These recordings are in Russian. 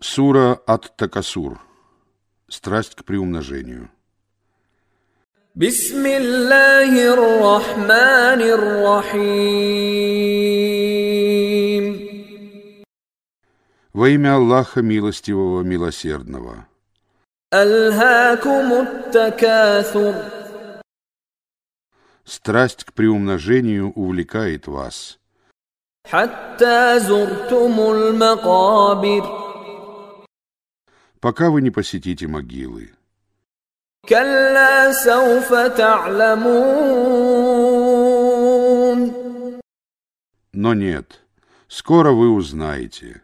Сура от Такасур. Страсть к приумножению. بسم الله الرحمن الرحيم Во имя Аллаха Милостивого, Милосердного. ألهاكم التكاثر Страсть к приумножению увлекает вас, حتى زرتم المقابر пока вы не посетите могилы. Но нет, скоро вы узнаете.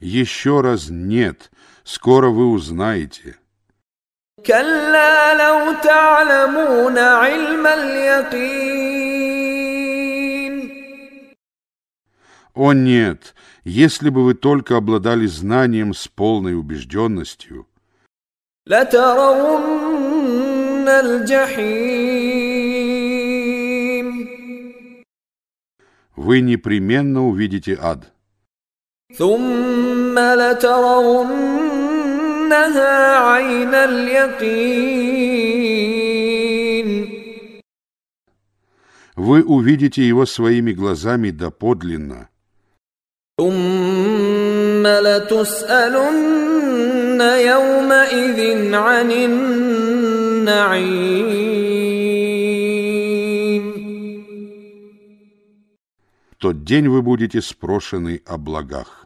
Еще раз нет, скоро вы узнаете. كلا لو تعلمون علم اليقين О нет, если бы вы только обладали знанием с полной убежденностью, لترون الجحيم вы непременно увидите ад. ثم لترونها عين اليقين Вы увидите его своими глазами доподлинно. ثم لتسألن يومئذ عن النعيم В тот день вы будете спрошены о благах.